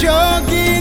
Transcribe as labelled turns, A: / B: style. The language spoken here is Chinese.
A: 这里。